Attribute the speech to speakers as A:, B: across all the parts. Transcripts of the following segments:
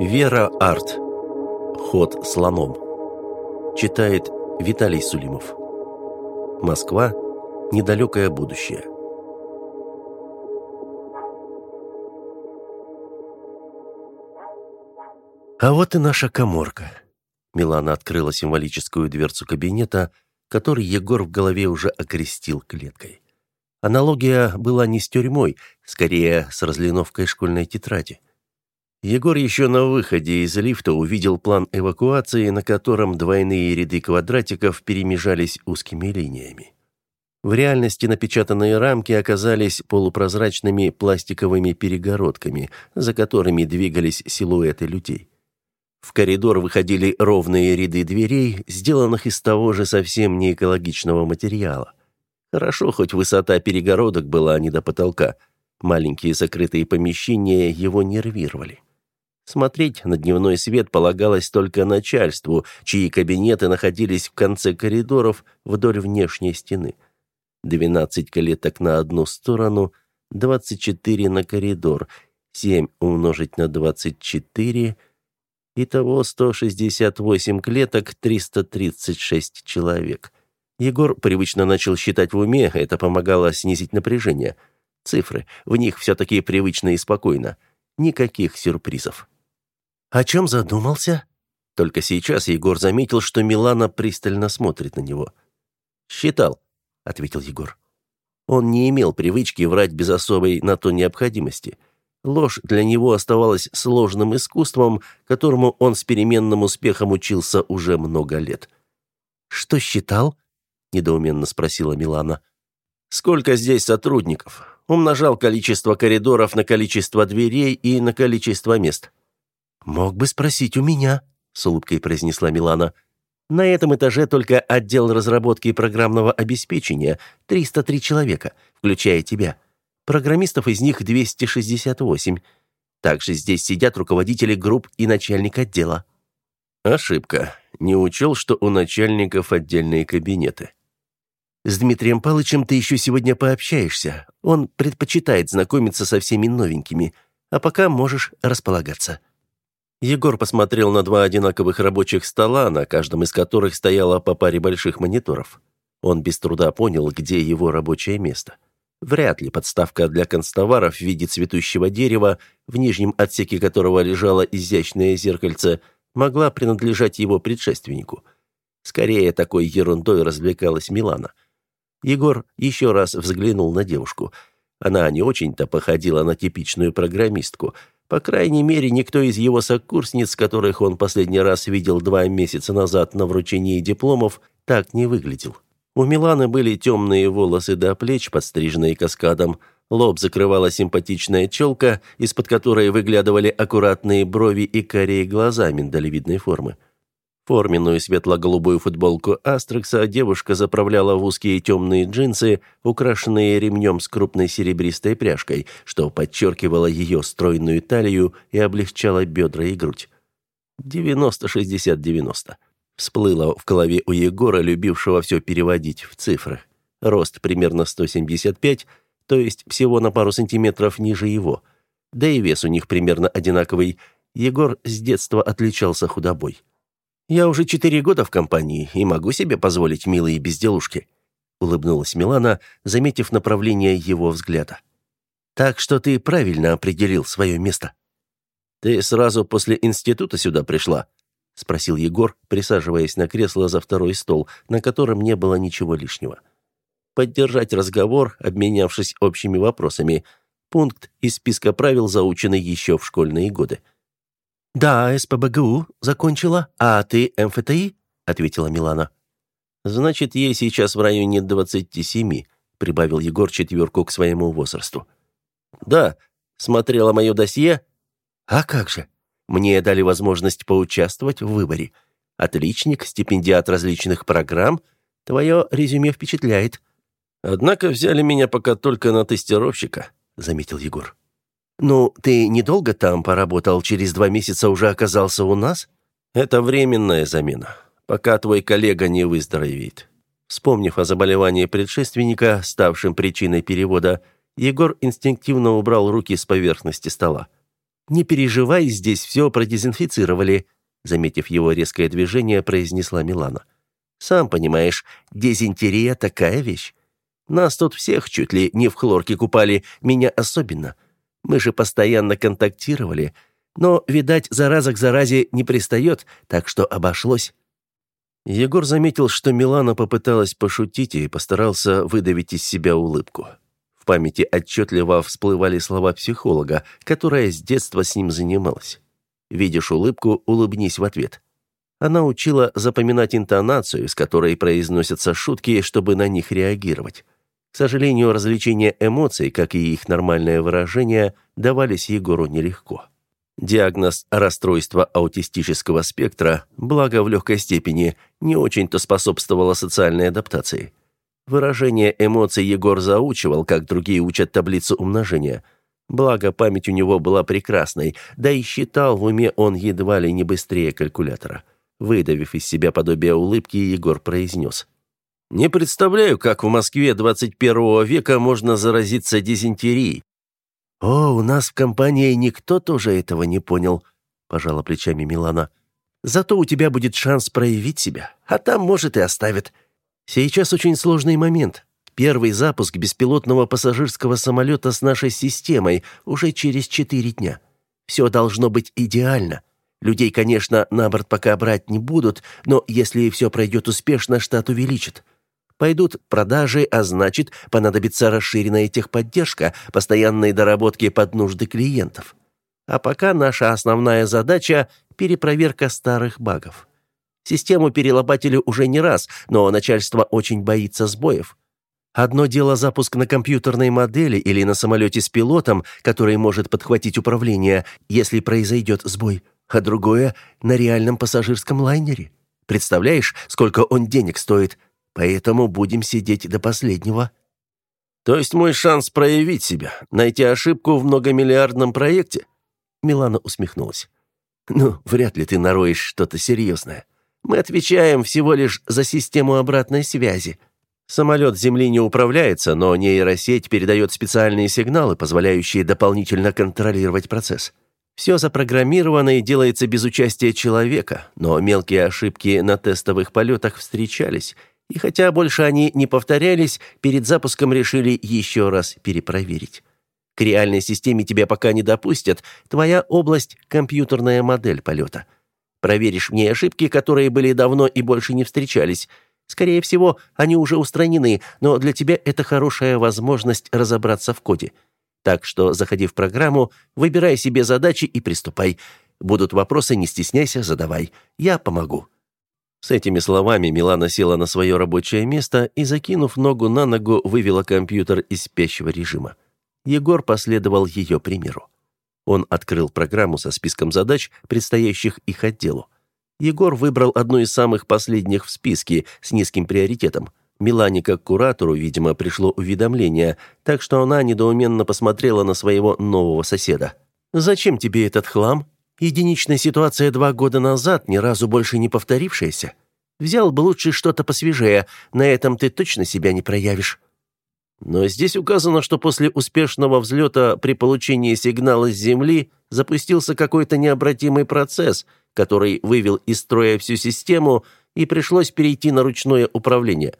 A: Вера Арт. Ход слоном. Читает Виталий Сулимов. Москва. Недалекое будущее. А вот и наша коморка. Милана открыла символическую дверцу кабинета, который Егор в голове уже окрестил клеткой. Аналогия была не с тюрьмой, скорее с разлиновкой школьной тетради. Егор еще на выходе из лифта увидел план эвакуации, на котором двойные ряды квадратиков перемежались узкими линиями. В реальности напечатанные рамки оказались полупрозрачными пластиковыми перегородками, за которыми двигались силуэты людей. В коридор выходили ровные ряды дверей, сделанных из того же совсем не экологичного материала. Хорошо, хоть высота перегородок была не до потолка. Маленькие закрытые помещения его нервировали. Смотреть на дневной свет полагалось только начальству, чьи кабинеты находились в конце коридоров вдоль внешней стены. 12 калеток на одну сторону, 24 на коридор, 7 умножить на 24, итого 168 клеток, 336 человек. Егор привычно начал считать в уме, это помогало снизить напряжение. Цифры, в них все-таки привычно и спокойно. Никаких сюрпризов. «О чем задумался?» Только сейчас Егор заметил, что Милана пристально смотрит на него. «Считал», — ответил Егор. Он не имел привычки врать без особой на то необходимости. Ложь для него оставалась сложным искусством, которому он с переменным успехом учился уже много лет. «Что считал?» — недоуменно спросила Милана. «Сколько здесь сотрудников?» Умножал количество коридоров на количество дверей и на количество мест. «Мог бы спросить у меня», — с улыбкой произнесла Милана. «На этом этаже только отдел разработки программного обеспечения, 303 человека, включая тебя. Программистов из них 268. Также здесь сидят руководители групп и начальник отдела». Ошибка. Не учел, что у начальников отдельные кабинеты. С Дмитрием Палычем ты еще сегодня пообщаешься. Он предпочитает знакомиться со всеми новенькими, а пока можешь располагаться. Егор посмотрел на два одинаковых рабочих стола, на каждом из которых стояло по паре больших мониторов. Он без труда понял, где его рабочее место. Вряд ли подставка для констоваров в виде цветущего дерева, в нижнем отсеке которого лежало изящное зеркальце, могла принадлежать его предшественнику. Скорее, такой ерундой развлекалась Милана. Егор еще раз взглянул на девушку. Она не очень-то походила на типичную программистку – по крайней мере, никто из его сокурсниц, которых он последний раз видел два месяца назад на вручении дипломов, так не выглядел. У Миланы были темные волосы до плеч, подстриженные каскадом. Лоб закрывала симпатичная челка, из-под которой выглядывали аккуратные брови и карие глаза миндалевидной формы. Форменную светло-голубую футболку Астрекса девушка заправляла в узкие темные джинсы, украшенные ремнем с крупной серебристой пряжкой, что подчеркивало ее стройную талию и облегчало бедра и грудь. 90-60-90. Всплыло в голове у Егора, любившего все переводить в цифры. Рост примерно 175, то есть всего на пару сантиметров ниже его. Да и вес у них примерно одинаковый. Егор с детства отличался худобой. Я уже четыре года в компании и могу себе позволить милые безделушки», — улыбнулась Милана, заметив направление его взгляда. «Так что ты правильно определил свое место». «Ты сразу после института сюда пришла?» — спросил Егор, присаживаясь на кресло за второй стол, на котором не было ничего лишнего. Поддержать разговор, обменявшись общими вопросами. Пункт из списка правил, заученный еще в школьные годы. «Да, СПБГУ закончила, а ты МФТИ?» — ответила Милана. «Значит, ей сейчас в районе двадцати семи», — прибавил Егор четверку к своему возрасту. «Да, смотрела мое досье?» «А как же? Мне дали возможность поучаствовать в выборе. Отличник, стипендиат различных программ. Твое резюме впечатляет». «Однако взяли меня пока только на тестировщика», — заметил Егор. «Ну, ты недолго там поработал, через два месяца уже оказался у нас?» «Это временная замена, пока твой коллега не выздоровеет. Вспомнив о заболевании предшественника, ставшем причиной перевода, Егор инстинктивно убрал руки с поверхности стола. «Не переживай, здесь все продезинфицировали», заметив его резкое движение, произнесла Милана. «Сам понимаешь, дизентерия такая вещь. Нас тут всех чуть ли не в хлорке купали, меня особенно. Мы же постоянно контактировали, но, видать, зараза к заразе не пристает, так что обошлось». Егор заметил, что Милана попыталась пошутить и постарался выдавить из себя улыбку. В памяти отчетливо всплывали слова психолога, которая с детства с ним занималась. «Видишь улыбку, улыбнись в ответ». Она учила запоминать интонацию, с которой произносятся шутки, чтобы на них реагировать. К сожалению, развлечение эмоций, как и их нормальное выражение, давались Егору нелегко. Диагноз расстройства аутистического спектра, благо в легкой степени, не очень-то способствовало социальной адаптации. Выражение эмоций Егор заучивал, как другие учат таблицу умножения. Благо, память у него была прекрасной, да и считал в уме он едва ли не быстрее калькулятора. Выдавив из себя подобие улыбки, Егор произнес. «Не представляю, как в Москве 21 века можно заразиться дизентерией. «О, у нас в компании никто тоже этого не понял», — пожала плечами Милана. «Зато у тебя будет шанс проявить себя, а там, может, и оставят. Сейчас очень сложный момент. Первый запуск беспилотного пассажирского самолета с нашей системой уже через четыре дня. Все должно быть идеально. Людей, конечно, на борт пока брать не будут, но если все пройдет успешно, штат увеличит. Пойдут продажи, а значит, понадобится расширенная техподдержка, постоянные доработки под нужды клиентов. А пока наша основная задача – перепроверка старых багов. Систему перелопатили уже не раз, но начальство очень боится сбоев. Одно дело запуск на компьютерной модели или на самолете с пилотом, который может подхватить управление, если произойдет сбой, а другое – на реальном пассажирском лайнере. Представляешь, сколько он денег стоит – Поэтому будем сидеть до последнего. То есть мой шанс проявить себя, найти ошибку в многомиллиардном проекте? Милана усмехнулась. Ну, вряд ли ты нароешь что-то серьезное. Мы отвечаем всего лишь за систему обратной связи. Самолет Земли не управляется, но нейросеть передает специальные сигналы, позволяющие дополнительно контролировать процесс. Все запрограммировано и делается без участия человека, но мелкие ошибки на тестовых полетах встречались – и хотя больше они не повторялись, перед запуском решили еще раз перепроверить. К реальной системе тебя пока не допустят, твоя область – компьютерная модель полета. Проверишь в ней ошибки, которые были давно и больше не встречались. Скорее всего, они уже устранены, но для тебя это хорошая возможность разобраться в коде. Так что заходи в программу, выбирай себе задачи и приступай. Будут вопросы, не стесняйся, задавай. Я помогу. С этими словами Милана села на свое рабочее место и, закинув ногу на ногу, вывела компьютер из спящего режима. Егор последовал ее примеру. Он открыл программу со списком задач, предстоящих их отделу. Егор выбрал одну из самых последних в списке с низким приоритетом. Милане как куратору, видимо, пришло уведомление, так что она недоуменно посмотрела на своего нового соседа. «Зачем тебе этот хлам?» Единичная ситуация два года назад, ни разу больше не повторившаяся. Взял бы лучше что-то посвежее, на этом ты точно себя не проявишь. Но здесь указано, что после успешного взлета при получении сигнала с Земли запустился какой-то необратимый процесс, который вывел из строя всю систему и пришлось перейти на ручное управление.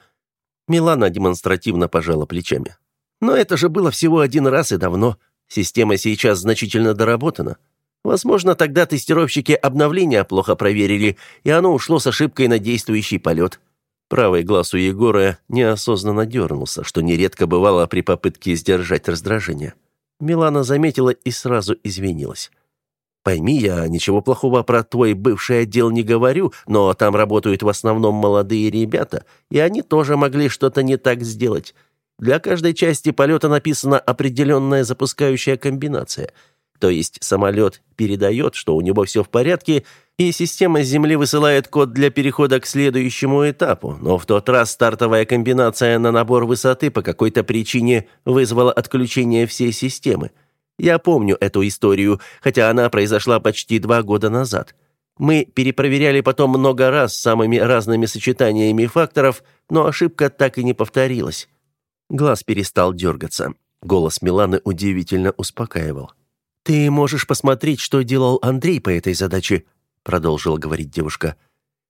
A: Милана демонстративно пожала плечами. Но это же было всего один раз и давно. Система сейчас значительно доработана. Возможно, тогда тестировщики обновления плохо проверили, и оно ушло с ошибкой на действующий полет. Правый глаз у Егора неосознанно дернулся, что нередко бывало при попытке сдержать раздражение. Милана заметила и сразу извинилась. «Пойми, я ничего плохого про твой бывший отдел не говорю, но там работают в основном молодые ребята, и они тоже могли что-то не так сделать. Для каждой части полета написана определенная запускающая комбинация — то есть самолет передает, что у него все в порядке, и система Земли высылает код для перехода к следующему этапу, но в тот раз стартовая комбинация на набор высоты по какой-то причине вызвала отключение всей системы. Я помню эту историю, хотя она произошла почти два года назад. Мы перепроверяли потом много раз самыми разными сочетаниями факторов, но ошибка так и не повторилась. Глаз перестал дергаться. Голос Миланы удивительно успокаивал. «Ты можешь посмотреть, что делал Андрей по этой задаче», продолжила говорить девушка.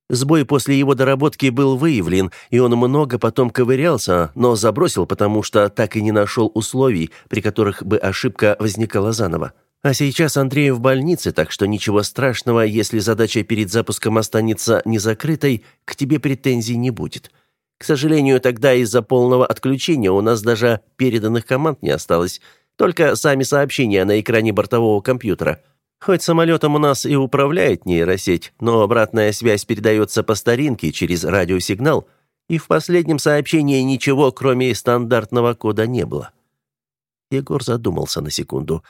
A: Сбой после его доработки был выявлен, и он много потом ковырялся, но забросил, потому что так и не нашел условий, при которых бы ошибка возникала заново. А сейчас Андрей в больнице, так что ничего страшного, если задача перед запуском останется незакрытой, к тебе претензий не будет. К сожалению, тогда из-за полного отключения у нас даже переданных команд не осталось, только сами сообщения на экране бортового компьютера. Хоть самолетом у нас и управляет нейросеть, но обратная связь передается по старинке через радиосигнал, и в последнем сообщении ничего, кроме стандартного кода, не было. Егор задумался на секунду.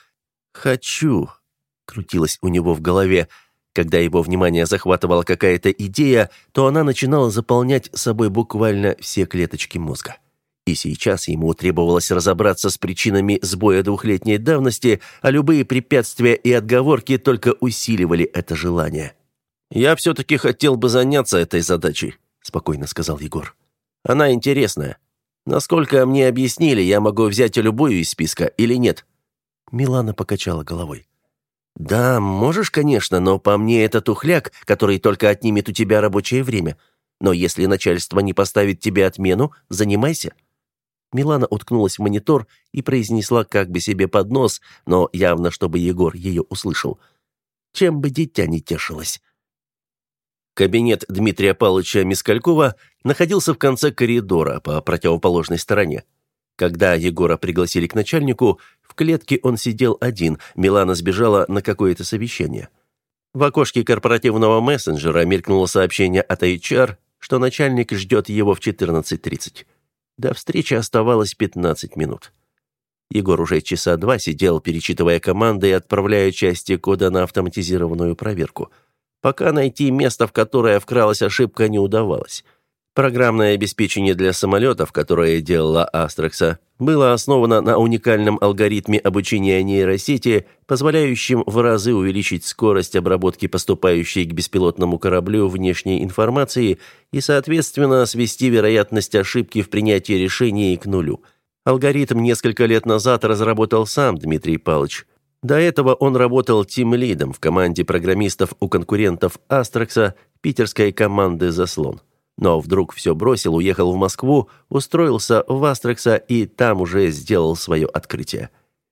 A: «Хочу», — крутилось у него в голове, — когда его внимание захватывала какая-то идея, то она начинала заполнять собой буквально все клеточки мозга. И сейчас ему требовалось разобраться с причинами сбоя двухлетней давности, а любые препятствия и отговорки только усиливали это желание. «Я все-таки хотел бы заняться этой задачей», — спокойно сказал Егор. «Она интересная. Насколько мне объяснили, я могу взять любую из списка или нет?» Милана покачала головой. «Да, можешь, конечно, но по мне это тухляк, который только отнимет у тебя рабочее время. Но если начальство не поставит тебе отмену, занимайся». Милана уткнулась в монитор и произнесла как бы себе под нос, но явно, чтобы Егор ее услышал. Чем бы дитя не тешилось. Кабинет Дмитрия Павловича Мискалькова находился в конце коридора по противоположной стороне. Когда Егора пригласили к начальнику, в клетке он сидел один, Милана сбежала на какое-то совещание. В окошке корпоративного мессенджера мелькнуло сообщение от HR, что начальник ждет его в 14.30. До встречи оставалось 15 минут. Егор уже часа два сидел, перечитывая команды и отправляя части кода на автоматизированную проверку. Пока найти место, в которое вкралась ошибка, не удавалось. Программное обеспечение для самолетов, которое делала Астрекса, было основано на уникальном алгоритме обучения нейросети, позволяющем в разы увеличить скорость обработки поступающей к беспилотному кораблю внешней информации и, соответственно, свести вероятность ошибки в принятии решений к нулю. Алгоритм несколько лет назад разработал сам Дмитрий Павлович. До этого он работал тим-лидом в команде программистов у конкурентов Астрекса, питерской команды «Заслон». Но вдруг все бросил, уехал в Москву, устроился в Астрекса и там уже сделал свое открытие.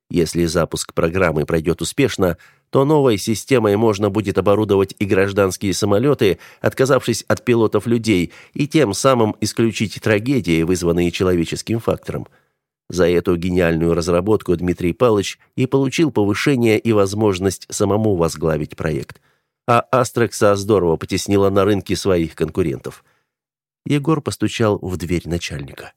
A: Если запуск программы пройдет успешно, то новой системой можно будет оборудовать и гражданские самолеты, отказавшись от пилотов людей, и тем самым исключить трагедии, вызванные человеческим фактором. За эту гениальную разработку Дмитрий Павлович и получил повышение и возможность самому возглавить проект. А Астрекса здорово потеснила на рынке своих конкурентов – Егор постучал в дверь начальника.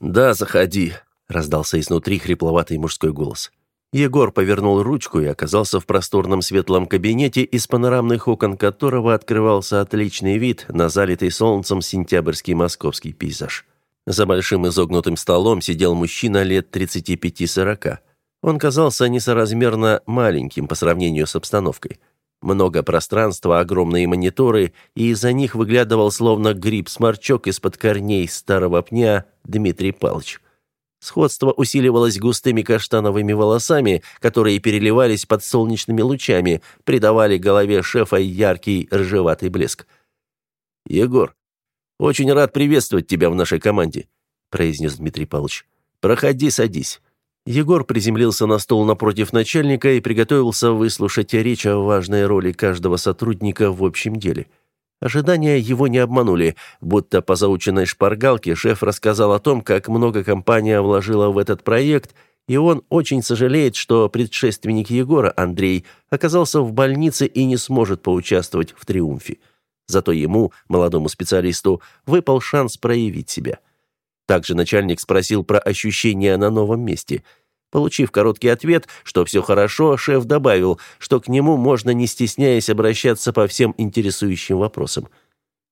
A: «Да, заходи», — раздался изнутри хрипловатый мужской голос. Егор повернул ручку и оказался в просторном светлом кабинете, из панорамных окон которого открывался отличный вид на залитый солнцем сентябрьский московский пейзаж. За большим изогнутым столом сидел мужчина лет 35-40. Он казался несоразмерно маленьким по сравнению с обстановкой. Много пространства, огромные мониторы, и из-за них выглядывал словно гриб-сморчок из-под корней старого пня Дмитрий Палч. Сходство усиливалось густыми каштановыми волосами, которые переливались под солнечными лучами, придавали голове шефа яркий рыжеватый блеск. «Егор, очень рад приветствовать тебя в нашей команде», произнес Дмитрий Павлович. «Проходи, садись». Егор приземлился на стол напротив начальника и приготовился выслушать речь о важной роли каждого сотрудника в общем деле. Ожидания его не обманули, будто по заученной шпаргалке шеф рассказал о том, как много компания вложила в этот проект, и он очень сожалеет, что предшественник Егора, Андрей, оказался в больнице и не сможет поучаствовать в триумфе. Зато ему, молодому специалисту, выпал шанс проявить себя. Также начальник спросил про ощущения на новом месте. Получив короткий ответ, что все хорошо, шеф добавил, что к нему можно не стесняясь обращаться по всем интересующим вопросам.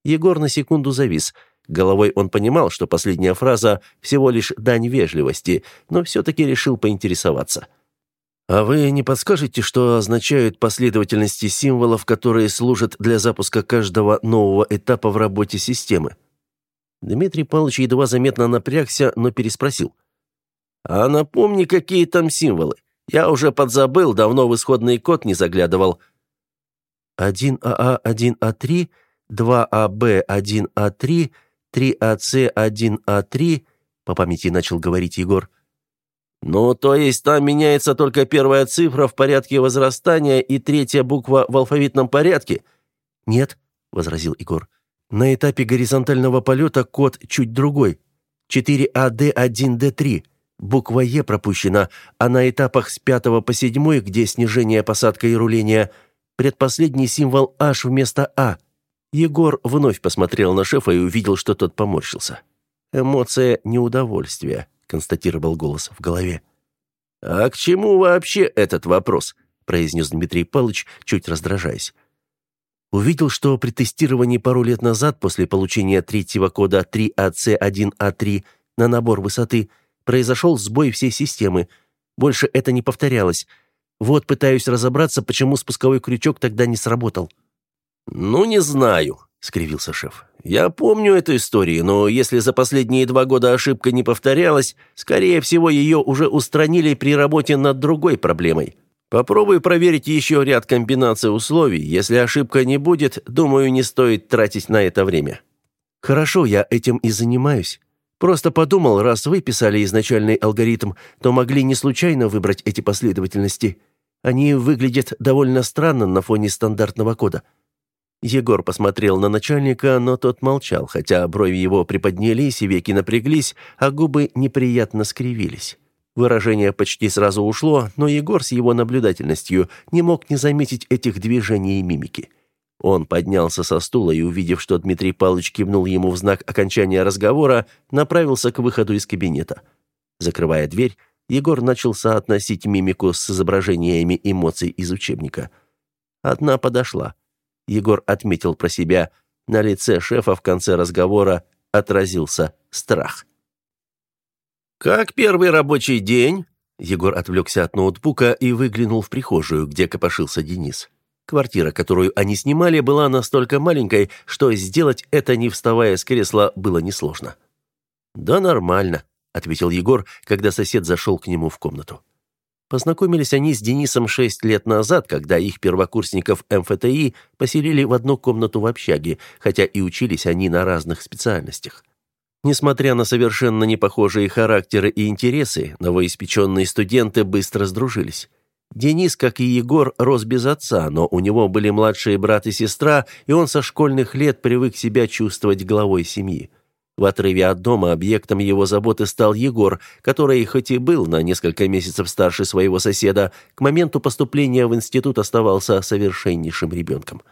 A: Егор на секунду завис. Головой он понимал, что последняя фраза всего лишь дань вежливости, но все-таки решил поинтересоваться. «А вы не подскажете, что означают последовательности символов, которые служат для запуска каждого нового этапа в работе системы?» Дмитрий Павлович едва заметно напрягся, но переспросил. «А напомни, какие там символы. Я уже подзабыл, давно в исходный код не заглядывал».
B: 1АА1А3, 2АБ1А3, 3АЦ1А3, по памяти начал говорить Егор.
A: «Ну, то есть там меняется только первая цифра в порядке возрастания и третья буква в алфавитном порядке?»
B: «Нет», — возразил Егор. «На этапе горизонтального полета код чуть другой. 4АД1Д3. Буква «Е» пропущена, а на этапах с пятого по седьмой, где снижение, посадка и руление, предпоследний символ «H» вместо «А». Егор вновь посмотрел на шефа и увидел, что тот поморщился. «Эмоция неудовольствия», — констатировал голос в голове.
A: «А к чему вообще этот вопрос?» — произнес Дмитрий Павлович, чуть раздражаясь.
B: Увидел, что при тестировании пару лет назад, после получения третьего кода 3AC1A3 на набор высоты, произошел сбой всей системы. Больше это не повторялось. Вот пытаюсь разобраться, почему спусковой крючок тогда не сработал».
A: «Ну, не знаю», — скривился шеф. «Я помню эту историю, но если за последние два года ошибка не повторялась, скорее всего, ее уже устранили при работе над другой проблемой. Попробуй проверить еще ряд комбинаций условий. Если ошибка не будет, думаю, не стоит тратить на это время».
B: «Хорошо, я этим и занимаюсь. Просто подумал, раз вы писали изначальный алгоритм, то могли не случайно выбрать эти последовательности. Они выглядят довольно странно на фоне стандартного кода». Егор посмотрел на начальника, но тот молчал, хотя брови его приподнялись и веки напряглись, а губы неприятно скривились. Выражение почти сразу ушло, но Егор с его наблюдательностью не мог не заметить этих движений и мимики. Он поднялся со стула и, увидев, что Дмитрий Павлович кивнул ему в знак окончания разговора, направился к выходу из кабинета. Закрывая дверь, Егор начал соотносить мимику с изображениями эмоций из учебника. Одна подошла. Егор отметил про себя. На лице шефа в конце разговора отразился страх.
A: «Как первый рабочий день?»
B: Егор отвлекся от ноутбука и выглянул в прихожую, где копошился Денис. Квартира, которую они снимали, была настолько маленькой, что сделать это, не вставая с кресла, было несложно. «Да нормально», — ответил Егор, когда сосед зашел к нему в комнату. Познакомились они с Денисом шесть лет назад, когда их первокурсников МФТИ поселили в одну комнату в общаге, хотя и учились они на разных специальностях. Несмотря на совершенно непохожие характеры и интересы, новоиспеченные студенты быстро сдружились. Денис, как и Егор, рос без отца, но у него были младшие брат и сестра, и он со школьных лет привык себя чувствовать главой семьи. В отрыве от дома объектом его заботы стал Егор, который, хоть и был на несколько месяцев старше своего соседа, к моменту поступления в институт оставался совершеннейшим ребенком.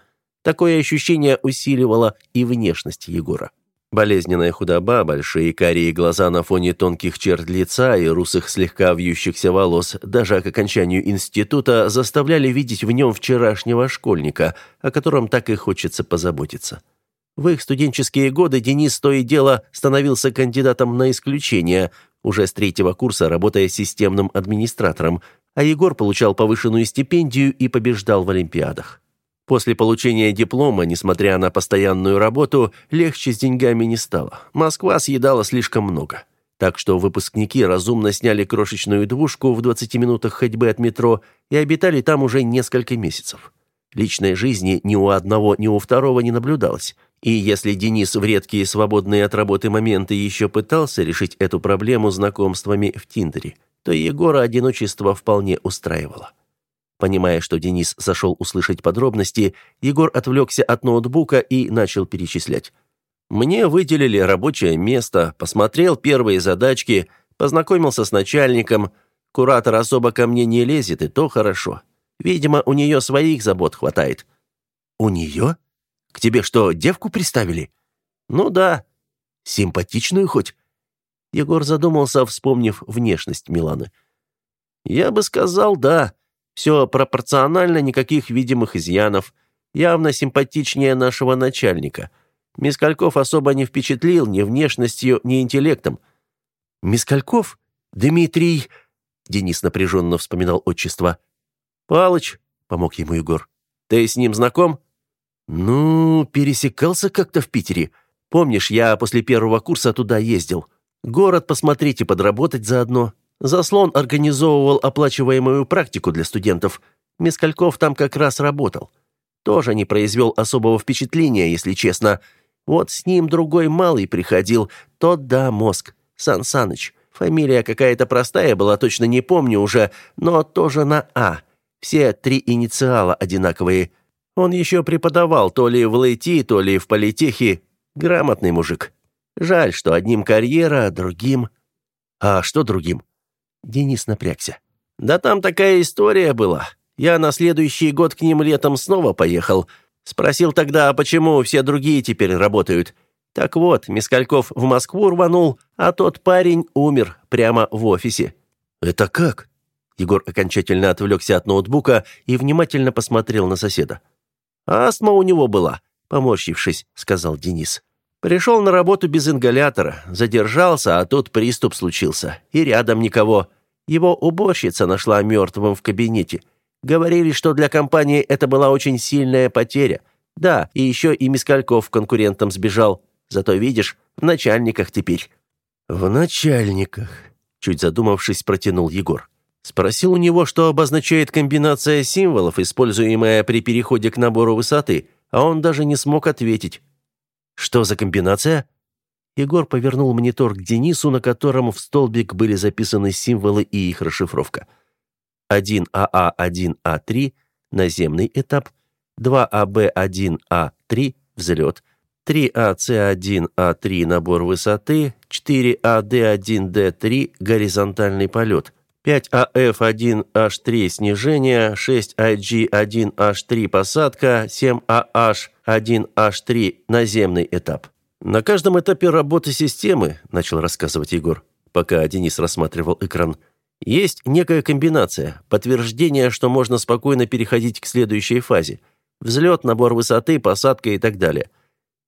B: Такое ощущение усиливало и внешность Егора. Болезненная худоба, большие карие глаза на фоне тонких черт лица и русых слегка вьющихся волос даже к окончанию института заставляли видеть в нем вчерашнего школьника, о котором так и хочется позаботиться. В их студенческие годы Денис то и дело становился кандидатом на исключение, уже с третьего курса работая системным администратором, а Егор получал повышенную стипендию и побеждал в олимпиадах. После получения диплома, несмотря на постоянную работу, легче с деньгами не стало. Москва съедала слишком много. Так что выпускники разумно сняли крошечную двушку в 20 минутах ходьбы от метро и обитали там уже несколько месяцев. Личной жизни ни у одного, ни у второго не наблюдалось. И если Денис в редкие свободные от работы моменты еще пытался решить эту проблему знакомствами в Тиндере, то Егора одиночество вполне устраивало. Понимая, что Денис зашел услышать подробности, Егор отвлекся от ноутбука и начал перечислять. «Мне выделили рабочее место, посмотрел первые задачки, познакомился с начальником. Куратор особо ко мне не лезет, и то хорошо. Видимо, у нее своих забот хватает». «У нее? К тебе что, девку приставили?»
A: «Ну да».
B: «Симпатичную хоть?»
A: Егор задумался, вспомнив внешность Миланы. «Я бы сказал, да. Все пропорционально, никаких видимых изъянов. Явно симпатичнее нашего начальника. Мискальков особо не впечатлил ни внешностью, ни интеллектом.
B: Мискальков? Дмитрий... Денис напряженно вспоминал отчество. «Палыч», — помог ему Егор. «Ты с ним знаком?» «Ну, пересекался как-то в Питере. Помнишь, я после первого курса туда ездил. Город посмотреть и подработать заодно. Заслон организовывал оплачиваемую практику для студентов. Мескальков там как раз работал. Тоже не произвел особого впечатления, если честно. Вот с ним другой малый приходил, тот да, мозг, Сан Саныч. Фамилия какая-то простая была, точно не помню уже, но тоже на «А». Все три инициала одинаковые. Он еще преподавал то ли в ЛЭТИ, то ли в политехе. Грамотный мужик. Жаль, что одним карьера, другим... А что другим? Денис напрягся. Да там такая история была. Я на следующий год к ним летом снова поехал. Спросил тогда, а почему все другие теперь работают. Так вот, Мискальков в Москву рванул, а тот парень умер прямо в офисе. Это как? Егор окончательно отвлекся от ноутбука и внимательно посмотрел на соседа. «Астма у него была», — поморщившись, сказал Денис. «Пришел на работу без ингалятора, задержался, а тут приступ случился, и рядом никого. Его уборщица нашла мертвым в кабинете. Говорили, что для компании это была очень сильная потеря. Да, и еще и Мискальков конкурентам сбежал. Зато, видишь, в начальниках теперь». «В начальниках», — чуть задумавшись, протянул Егор. Спросил у него, что обозначает комбинация символов, используемая при переходе к набору высоты, а он даже не смог ответить. «Что за комбинация?» Егор повернул монитор к Денису, на котором в столбик были записаны символы и их расшифровка. 1АА1А3 – наземный этап, 2АБ1А3 – взлет, 3АЦ1А3 – набор высоты, 4АД1Д3 – горизонтальный полет – 5AF1H3 снижение, 6IG1H3 посадка, 7AH1H3 наземный этап. На каждом этапе работы системы, начал рассказывать Егор, пока Денис рассматривал экран, есть некая комбинация, подтверждение, что можно спокойно переходить к следующей фазе. Взлет, набор высоты, посадка и так далее –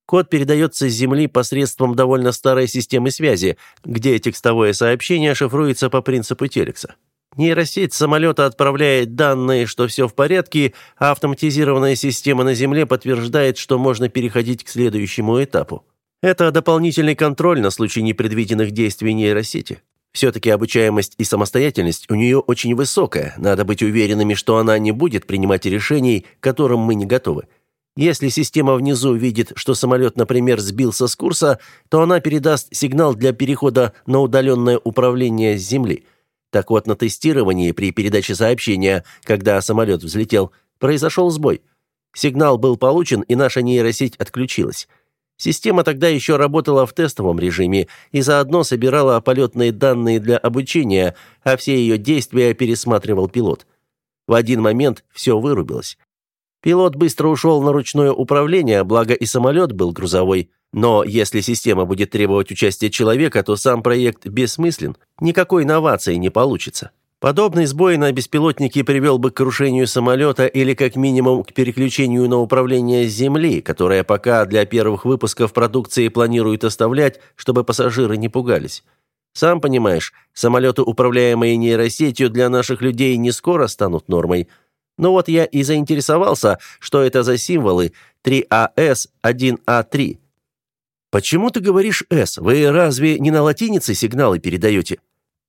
B: Код передается с Земли посредством довольно старой системы связи, где текстовое сообщение шифруется по принципу телекса. Нейросеть самолета отправляет данные, что все в порядке, а автоматизированная система на Земле подтверждает, что можно переходить к следующему этапу. Это дополнительный контроль на случай непредвиденных действий нейросети. Все-таки обучаемость и самостоятельность у нее очень высокая, надо быть уверенными, что она не будет принимать решений, к которым мы не готовы. Если система внизу видит, что самолет, например, сбился с курса, то она передаст сигнал для перехода на удаленное управление с Земли. Так вот, на тестировании при передаче сообщения, когда самолет взлетел, произошел сбой. Сигнал был получен, и наша нейросеть отключилась. Система тогда еще работала в тестовом режиме и заодно собирала полетные данные для обучения, а все ее действия пересматривал пилот. В один момент все вырубилось. Пилот быстро ушел на ручное управление, благо и самолет был грузовой. Но если система будет требовать участия человека, то сам проект бессмыслен. Никакой инновации не получится. Подобный сбой на беспилотнике привел бы к крушению самолета или как минимум к переключению на управление Земли, которое пока для первых выпусков продукции планирует оставлять, чтобы пассажиры не пугались. Сам понимаешь, самолеты, управляемые нейросетью, для наших людей не скоро станут нормой – ну вот я и заинтересовался, что это за символы 3АС, 1А3. Почему ты говоришь «С»? Вы разве не на латинице сигналы передаете?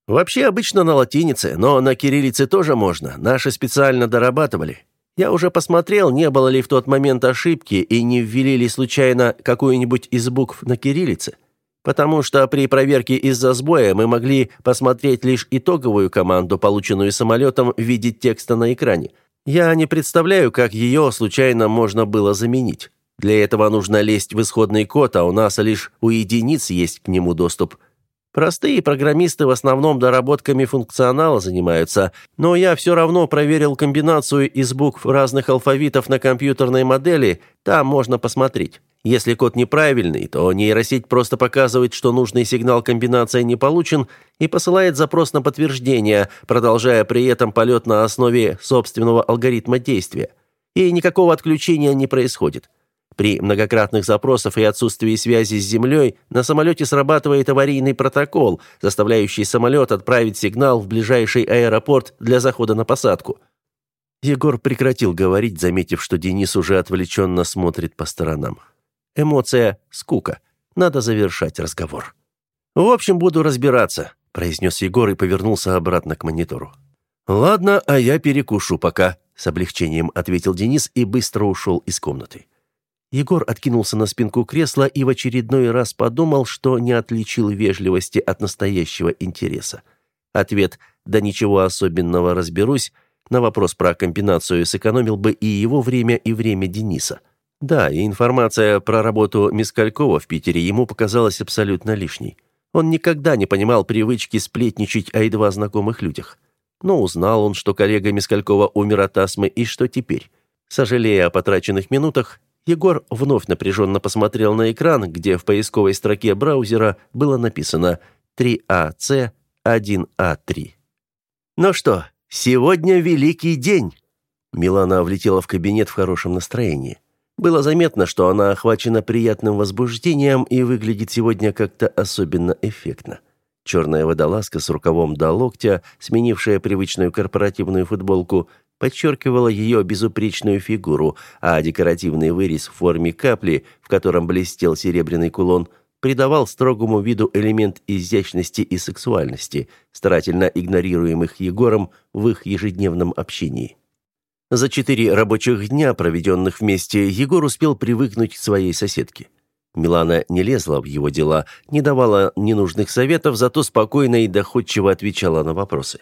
B: Вообще обычно на латинице, но на кириллице тоже можно. Наши специально дорабатывали. Я уже посмотрел, не было ли в тот момент ошибки и не ввели ли случайно какую-нибудь из букв на кириллице. Потому что при проверке из-за сбоя мы могли посмотреть лишь итоговую команду, полученную самолетом в виде текста на экране – я не представляю, как ее случайно можно было заменить. Для этого нужно лезть в исходный код, а у нас лишь у единиц есть к нему доступ. Простые программисты в основном доработками функционала занимаются, но я все равно проверил комбинацию из букв разных алфавитов на компьютерной модели, там можно посмотреть. Если код неправильный, то нейросеть просто показывает, что нужный сигнал комбинации не получен и посылает запрос на подтверждение, продолжая при этом полет на основе собственного алгоритма действия. И никакого отключения не происходит. При многократных запросах и отсутствии связи с Землей на самолете срабатывает аварийный протокол, заставляющий самолет отправить сигнал в ближайший аэропорт для захода на посадку.
A: Егор прекратил говорить, заметив, что Денис уже отвлеченно смотрит по сторонам. Эмоция – скука. Надо завершать разговор. «В общем, буду разбираться», – произнес Егор и повернулся обратно к монитору. «Ладно, а я перекушу пока», – с облегчением ответил Денис и быстро ушел из комнаты. Егор откинулся на спинку кресла и в очередной раз подумал, что не отличил вежливости от настоящего интереса. Ответ «да ничего особенного разберусь» на вопрос про комбинацию сэкономил бы и его время, и время Дениса. Да, и информация про работу Мискалькова в Питере ему показалась абсолютно лишней. Он никогда не понимал привычки сплетничать о едва знакомых людях. Но узнал он, что коллега Мискалькова умер от астмы, и что теперь? Сожалея о потраченных минутах, Егор вновь напряженно посмотрел на экран, где в поисковой строке браузера было написано 3AC1A3. А «Ну что, сегодня великий день!» Милана влетела в кабинет в хорошем настроении. Было заметно, что она охвачена приятным возбуждением и выглядит сегодня как-то особенно эффектно. Черная водолазка с рукавом до локтя, сменившая привычную корпоративную футболку, подчеркивала ее безупречную фигуру, а декоративный вырез в форме капли, в котором блестел серебряный кулон, придавал строгому виду элемент изящности и сексуальности, старательно игнорируемых Егором в их ежедневном общении. За четыре рабочих дня, проведенных вместе, Егор успел привыкнуть к своей соседке. Милана не лезла в его дела, не давала ненужных советов, зато спокойно и доходчиво отвечала на вопросы.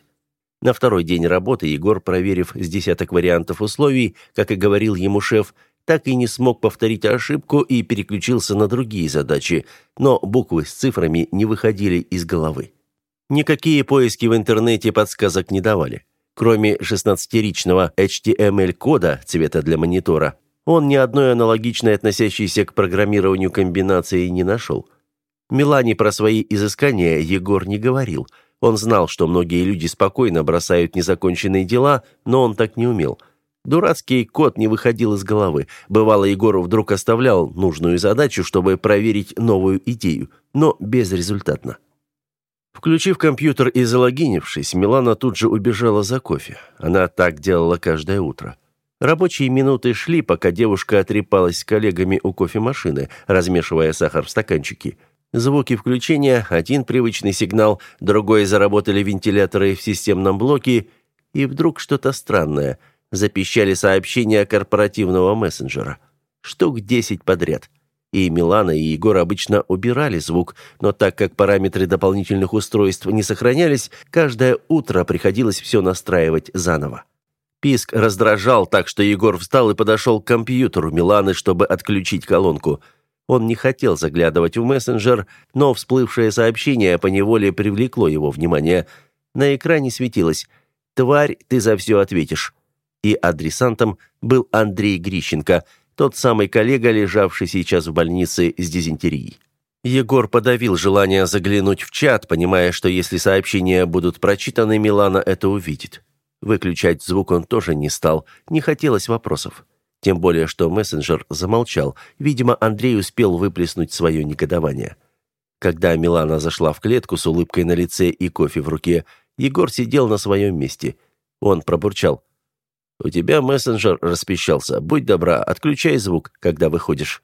A: На второй день работы Егор, проверив с десяток вариантов условий, как и говорил ему шеф, так и не смог повторить ошибку и переключился на другие задачи, но буквы с цифрами не выходили из головы. Никакие поиски в интернете подсказок не давали. Кроме 16-ричного HTML-кода цвета для монитора, он ни одной аналогичной относящейся к программированию комбинации не нашел. Милане про свои изыскания Егор не говорил – он знал, что многие люди спокойно бросают незаконченные дела, но он так не умел. Дурацкий код не выходил из головы. Бывало, Егору вдруг оставлял нужную задачу, чтобы проверить новую идею, но безрезультатно. Включив компьютер и залогинившись, Милана тут же убежала за кофе. Она так делала каждое утро. Рабочие минуты шли, пока девушка отрепалась с коллегами у кофемашины, размешивая сахар в стаканчики – Звуки включения, один привычный сигнал, другой заработали вентиляторы в системном блоке, и вдруг что-то странное. Запищали сообщения корпоративного мессенджера. Штук десять подряд. И Милана, и Егор обычно убирали звук, но так как параметры дополнительных устройств не сохранялись, каждое утро приходилось все настраивать заново. Писк раздражал, так что Егор встал и подошел к компьютеру Миланы, чтобы отключить колонку – он не хотел заглядывать в мессенджер, но всплывшее сообщение поневоле привлекло его внимание. На экране светилось «Тварь, ты за все ответишь». И адресантом был Андрей Грищенко, тот самый коллега, лежавший сейчас в больнице с дизентерией. Егор подавил желание заглянуть в чат, понимая, что если сообщения будут прочитаны, Милана это увидит. Выключать звук он тоже не стал, не хотелось вопросов. Тем более, что мессенджер замолчал. Видимо, Андрей успел выплеснуть свое негодование. Когда Милана зашла в клетку с улыбкой на лице и кофе в руке, Егор сидел на своем месте. Он пробурчал. «У тебя мессенджер распищался. Будь добра, отключай звук, когда выходишь».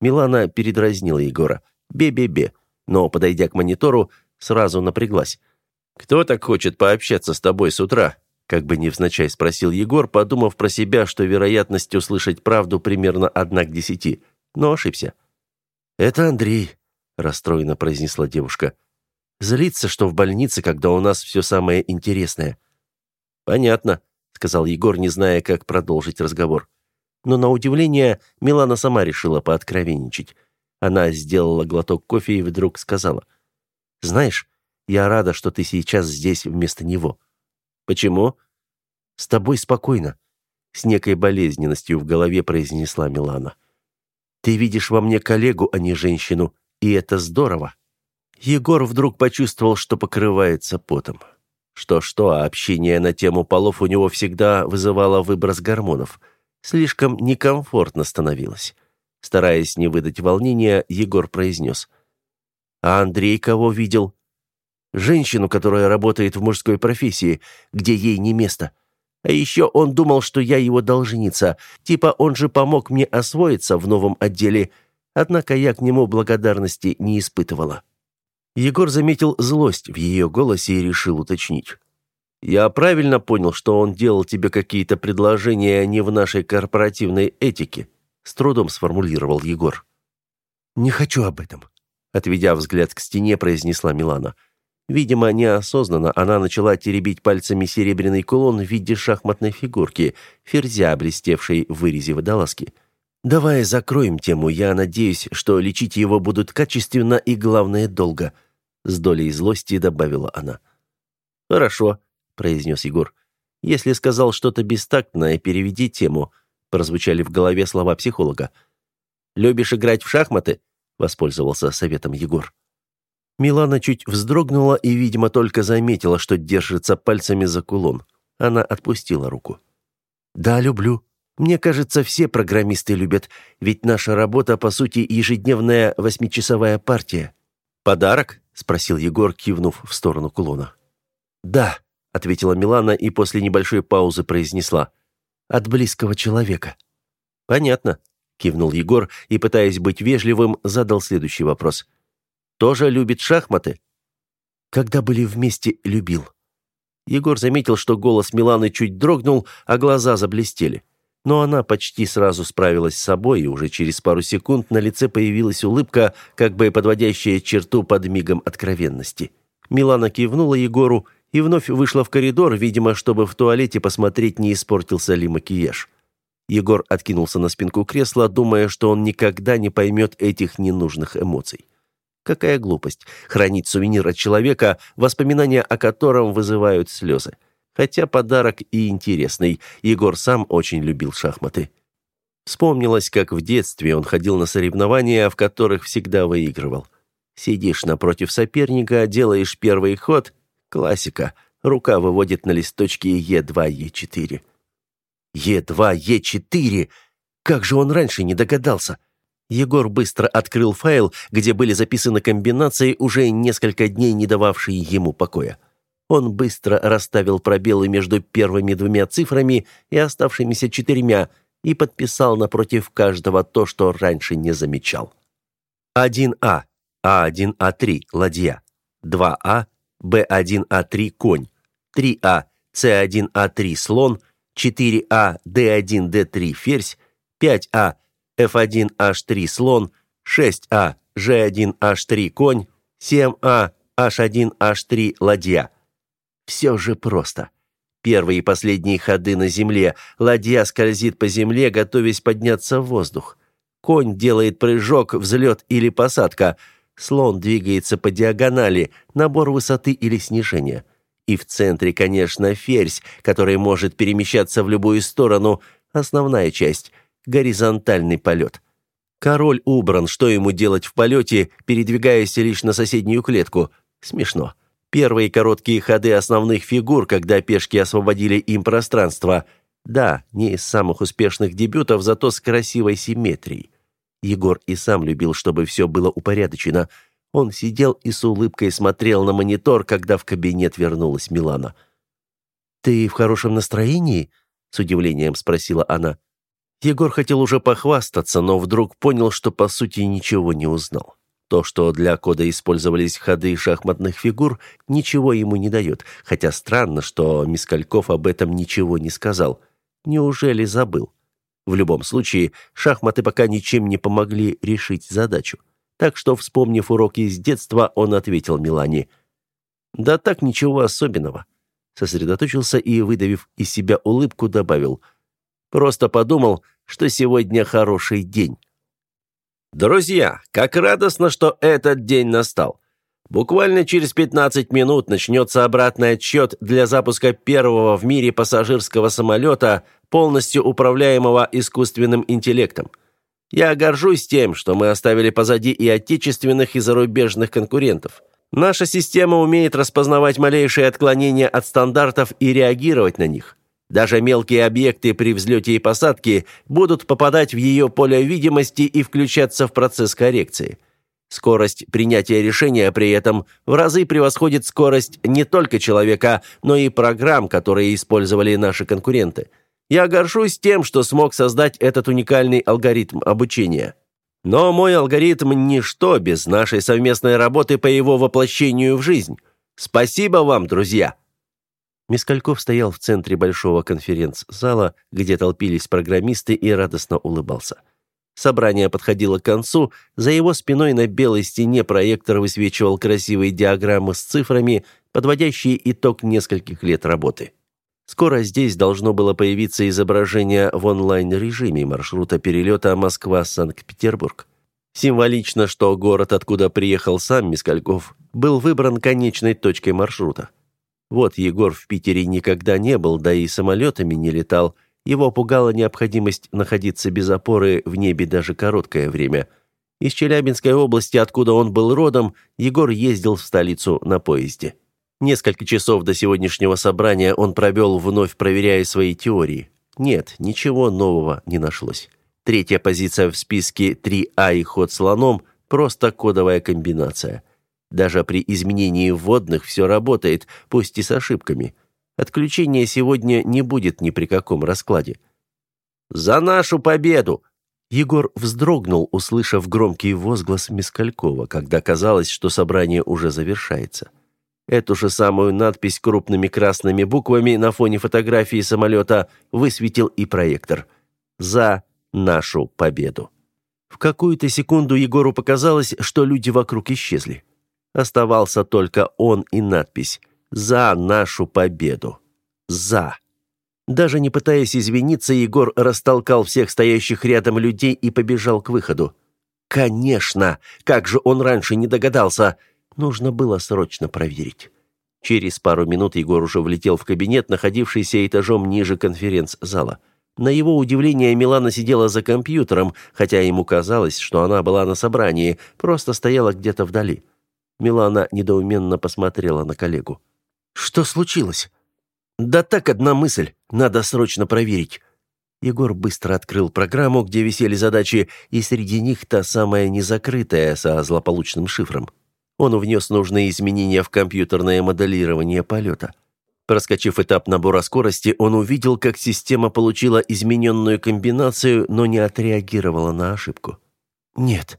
A: Милана передразнила Егора. «Бе-бе-бе». Но, подойдя к монитору, сразу напряглась. «Кто так хочет пообщаться с тобой с утра?» Как бы невзначай спросил Егор, подумав про себя, что вероятность услышать правду примерно одна к десяти, но ошибся. «Это Андрей», — расстроенно произнесла девушка. «Злится, что в больнице, когда у нас все самое интересное». «Понятно», — сказал Егор, не зная, как продолжить разговор. Но, на удивление, Милана сама решила пооткровенничать. Она сделала глоток кофе и вдруг сказала. «Знаешь, я рада, что ты сейчас здесь вместо него». Почему? С тобой спокойно, с некой болезненностью в голове произнесла Милана. Ты видишь во мне коллегу, а не женщину, и это здорово. Егор вдруг почувствовал, что покрывается потом. Что-что, а общение на тему полов у него всегда вызывало выброс гормонов. Слишком некомфортно становилось. Стараясь не выдать волнения, Егор произнес. «А Андрей кого видел?» «Женщину, которая работает в мужской профессии, где ей не место. А еще он думал, что я его должница. Типа он же помог мне освоиться в новом отделе. Однако я к нему благодарности не испытывала». Егор заметил злость в ее голосе и решил уточнить. «Я правильно понял, что он делал тебе какие-то предложения не в нашей корпоративной этике?» С трудом сформулировал Егор. «Не хочу об этом», — отведя взгляд к стене, произнесла Милана. Видимо, неосознанно она начала теребить пальцами серебряный кулон в виде шахматной фигурки, ферзя, блестевшей в вырезе водолазки. «Давай закроем тему. Я надеюсь, что лечить его будут качественно и, главное, долго», — с долей злости добавила она. «Хорошо», — произнес Егор. «Если сказал что-то бестактное, переведи тему», — прозвучали в голове слова психолога. «Любишь играть в шахматы?» — воспользовался советом Егор. Милана чуть вздрогнула и, видимо, только заметила, что держится пальцами за кулон. Она отпустила руку. «Да, люблю. Мне кажется, все программисты любят, ведь наша работа, по сути, ежедневная восьмичасовая партия». «Подарок?» — спросил Егор, кивнув в сторону кулона. «Да», — ответила Милана и после небольшой паузы произнесла. «От близкого человека». «Понятно», — кивнул Егор и, пытаясь быть вежливым, задал следующий вопрос тоже любит шахматы?» «Когда были вместе, любил». Егор заметил, что голос Миланы чуть дрогнул, а глаза заблестели. Но она почти сразу справилась с собой, и уже через пару секунд на лице появилась улыбка, как бы подводящая черту под мигом откровенности. Милана кивнула Егору и вновь вышла в коридор, видимо, чтобы в туалете посмотреть, не испортился ли макияж. Егор откинулся на спинку кресла, думая, что он никогда не поймет этих ненужных эмоций. Какая глупость хранить сувенир от человека, воспоминания о котором вызывают слезы. Хотя подарок и интересный. Егор сам очень любил шахматы. Вспомнилось, как в детстве он ходил на соревнования, в которых всегда выигрывал. Сидишь напротив соперника, делаешь первый ход. Классика. Рука выводит на листочке Е2, Е4. Е2, Е4! Как же он раньше не догадался? Егор быстро открыл файл, где были записаны комбинации, уже несколько дней не дававшие ему покоя. Он быстро расставил пробелы между первыми двумя цифрами и оставшимися четырьмя и подписал напротив каждого то, что раньше не замечал. 1А, А1А3 – ладья, 2А, Б1А3 – конь, 3А, С1А3 – слон, 4А, Д1Д3 – ферзь, 5А, F1H3 слон, 6А G1H3 конь, 7А H1H3 ладья. Все же просто. Первые и последние ходы на земле. Ладья скользит по земле, готовясь подняться в воздух. Конь делает прыжок, взлет или посадка. Слон двигается по диагонали, набор высоты или снижения. И в центре, конечно, ферзь, который может перемещаться в любую сторону, основная часть – горизонтальный полет. Король убран, что ему делать в полете, передвигаясь лишь на соседнюю клетку? Смешно. Первые короткие ходы основных фигур, когда пешки освободили им пространство. Да, не из самых успешных дебютов, зато с красивой симметрией. Егор и сам любил, чтобы все было упорядочено. Он сидел и с улыбкой смотрел на монитор, когда в кабинет вернулась Милана. «Ты в хорошем настроении?» — с удивлением спросила она. Егор хотел уже похвастаться, но вдруг понял, что по сути ничего не узнал. То, что для кода использовались ходы шахматных фигур, ничего ему не дает, хотя странно, что Мискальков об этом ничего не сказал. Неужели забыл? В любом случае, шахматы пока ничем не помогли решить задачу. Так что, вспомнив уроки из детства, он ответил Милане. «Да так, ничего особенного». Сосредоточился и, выдавив из себя улыбку, добавил – Просто подумал, что сегодня хороший день. Друзья, как радостно, что этот день настал. Буквально через 15 минут начнется обратный отсчет для запуска первого в мире пассажирского самолета, полностью управляемого искусственным интеллектом. Я горжусь тем, что мы оставили позади и отечественных, и зарубежных конкурентов. Наша система умеет распознавать малейшие отклонения от стандартов и реагировать на них.
B: Даже мелкие объекты при взлете и посадке будут попадать в ее поле видимости и включаться в процесс коррекции. Скорость принятия решения при этом в разы превосходит скорость не только человека, но и программ, которые использовали наши конкуренты. Я горжусь тем, что смог создать этот уникальный алгоритм обучения. Но мой алгоритм – ничто без нашей совместной работы по его воплощению в жизнь. Спасибо вам, друзья!»
A: Мискальков стоял в центре большого конференц-зала, где толпились программисты, и радостно улыбался. Собрание подходило к концу, за его спиной на белой стене проектор высвечивал красивые диаграммы с цифрами, подводящие итог нескольких лет работы. Скоро здесь должно было появиться изображение в онлайн-режиме маршрута перелета Москва-Санкт-Петербург. Символично, что город, откуда приехал сам Мискальков, был выбран конечной точкой маршрута. Вот Егор в Питере никогда не был, да и самолетами не летал. Его пугала необходимость находиться без опоры в небе даже короткое время. Из Челябинской области, откуда он был родом, Егор ездил в столицу на поезде. Несколько часов до сегодняшнего собрания он провел, вновь проверяя свои теории. Нет, ничего нового не нашлось. Третья позиция в списке 3А и ход слоном – просто кодовая комбинация – даже при изменении вводных все работает, пусть и с ошибками. Отключения сегодня не будет ни при каком раскладе. «За нашу победу!» Егор вздрогнул, услышав громкий возглас Мискалькова, когда казалось, что собрание уже завершается. Эту же самую надпись крупными красными буквами на фоне фотографии самолета высветил и проектор. «За нашу победу!» В какую-то секунду Егору показалось, что люди вокруг исчезли. Оставался только он и надпись «За нашу победу». «За». Даже не пытаясь извиниться, Егор растолкал всех стоящих рядом людей и побежал к выходу. «Конечно! Как же он раньше не догадался! Нужно было срочно проверить». Через пару минут Егор уже влетел в кабинет, находившийся этажом ниже конференц-зала. На его удивление Милана сидела за компьютером, хотя ему казалось, что она была на собрании, просто стояла где-то вдали. Милана недоуменно посмотрела на коллегу. «Что случилось?» «Да так одна мысль. Надо срочно проверить». Егор быстро открыл программу, где висели задачи, и среди них та самая незакрытая со злополучным шифром. Он внес нужные изменения в компьютерное моделирование полета. Проскочив этап набора скорости, он увидел, как система получила измененную комбинацию, но не отреагировала на ошибку. «Нет,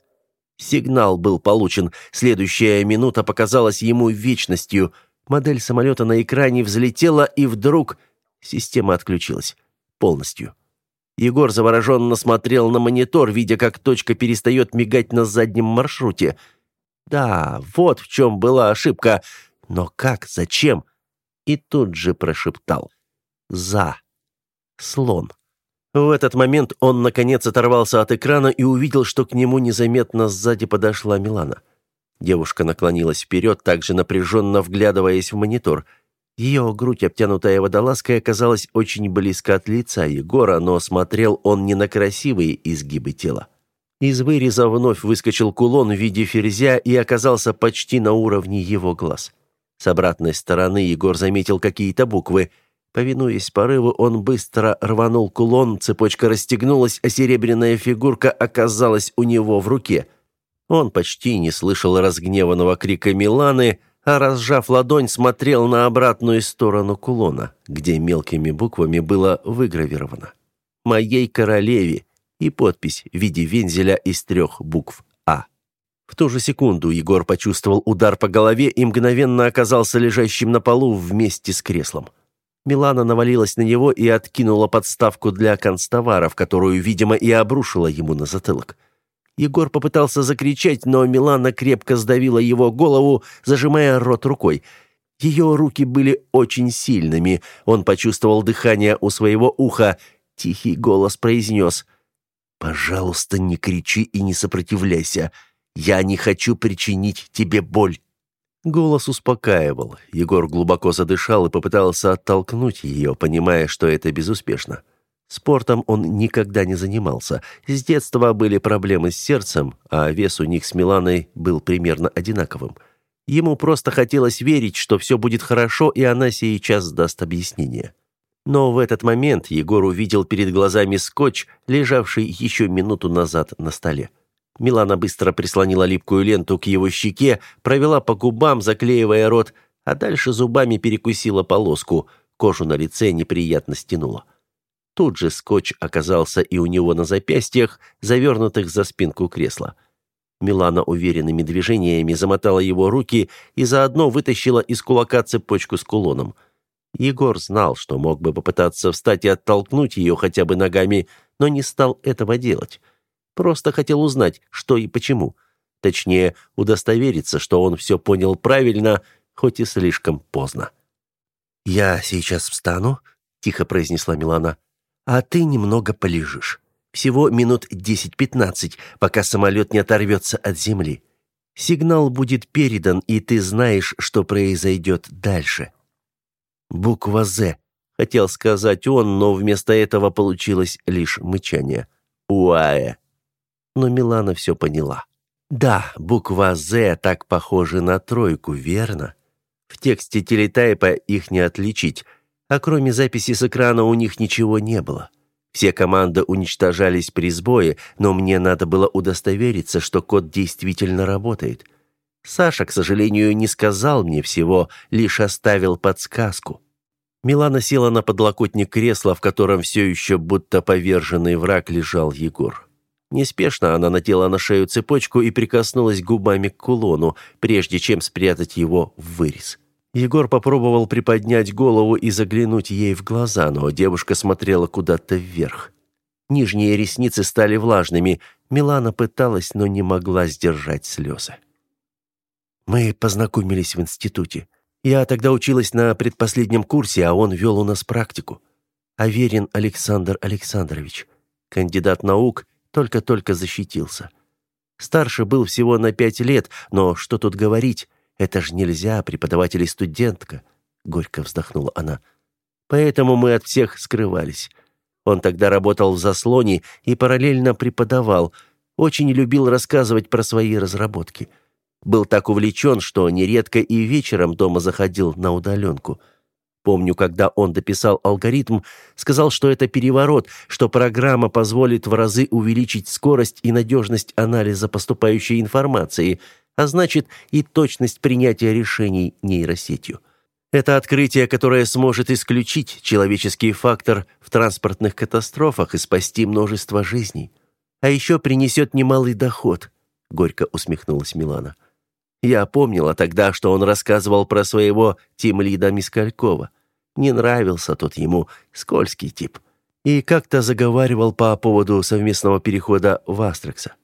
A: Сигнал был получен. Следующая минута показалась ему вечностью. Модель самолета на экране взлетела, и вдруг система отключилась. Полностью. Егор завороженно смотрел на монитор, видя, как точка перестает мигать на заднем маршруте. Да, вот в чем была ошибка. Но как, зачем? И тут же прошептал. «За. Слон». В этот момент он, наконец, оторвался от экрана и увидел, что к нему незаметно сзади подошла Милана. Девушка наклонилась вперед, также напряженно вглядываясь в монитор. Ее грудь, обтянутая водолазкой, оказалась очень близко от лица Егора, но смотрел он не на красивые изгибы тела. Из выреза вновь выскочил кулон в виде ферзя и оказался почти на уровне его глаз. С обратной стороны Егор заметил какие-то буквы – Повинуясь порыву, он быстро рванул кулон, цепочка расстегнулась, а серебряная фигурка оказалась у него в руке. Он почти не слышал разгневанного крика Миланы, а, разжав ладонь, смотрел на обратную сторону кулона, где мелкими буквами было выгравировано «Моей королеве» и подпись в виде вензеля из трех букв «А». В ту же секунду Егор почувствовал удар по голове и мгновенно оказался лежащим на полу вместе с креслом. Милана навалилась на него и откинула подставку для констоваров, которую, видимо, и обрушила ему на затылок. Егор попытался закричать, но Милана крепко сдавила его голову, зажимая рот рукой. Ее руки были очень сильными. Он почувствовал дыхание у своего уха. Тихий голос произнес «Пожалуйста, не кричи и не сопротивляйся. Я не хочу причинить тебе боль». Голос успокаивал. Егор глубоко задышал и попытался оттолкнуть ее, понимая, что это безуспешно. Спортом он никогда не занимался. С детства были проблемы с сердцем, а вес у них с Миланой был примерно одинаковым. Ему просто хотелось верить, что все будет хорошо, и она сейчас даст объяснение. Но в этот момент Егор увидел перед глазами скотч, лежавший еще минуту назад на столе. Милана быстро прислонила липкую ленту к его щеке, провела по губам, заклеивая рот, а дальше зубами перекусила полоску, кожу на лице неприятно стянула. Тут же скотч оказался и у него на запястьях, завернутых за спинку кресла. Милана уверенными движениями замотала его руки и заодно вытащила из кулака цепочку с кулоном – Егор знал, что мог бы попытаться встать и оттолкнуть ее хотя бы ногами, но не стал этого делать. Просто хотел узнать, что и почему. Точнее, удостовериться, что он все понял правильно, хоть и слишком поздно. «Я сейчас встану», — тихо произнесла Милана, «а ты немного полежишь. Всего минут 10-15, пока самолет не оторвется от земли. Сигнал будет передан, и ты знаешь, что произойдет дальше». Буква «З», хотел сказать он, но вместо этого получилось лишь мычание. «Уае». Но Милана все поняла. Да, буква «З» так похожа на тройку, верно? В тексте телетайпа их не отличить, а кроме записи с экрана у них ничего не было. Все команды уничтожались при сбое, но мне надо было удостовериться, что код действительно работает. Саша, к сожалению, не сказал мне всего, лишь оставил подсказку. Милана села на подлокотник кресла, в котором все еще будто поверженный враг лежал Егор. Неспешно она надела на шею цепочку и прикоснулась губами к кулону, прежде чем спрятать его в вырез. Егор попробовал приподнять голову и заглянуть ей в глаза, но девушка смотрела куда-то вверх. Нижние ресницы стали влажными. Милана пыталась, но не могла сдержать слезы. Мы познакомились в институте. Я тогда училась на предпоследнем курсе, а он вел у нас практику. Аверин Александр Александрович, кандидат наук, только-только защитился. Старше был всего на пять лет, но что тут говорить, это ж нельзя, преподаватель и студентка, горько вздохнула она. Поэтому мы от всех скрывались. Он тогда работал в заслоне и параллельно преподавал, очень любил рассказывать про свои разработки – был так увлечен, что нередко и вечером дома заходил на удаленку. Помню, когда он дописал алгоритм, сказал, что это переворот, что программа позволит в разы увеличить скорость и надежность анализа поступающей информации, а значит и точность принятия решений нейросетью. Это открытие, которое сможет исключить человеческий фактор в транспортных катастрофах и спасти множество жизней. А еще принесет немалый доход, горько усмехнулась Милана. Я помнила тогда, что он рассказывал про своего тимлида Мискалькова. Не нравился тот ему, скользкий тип. И как-то заговаривал по поводу совместного перехода в Астрекса.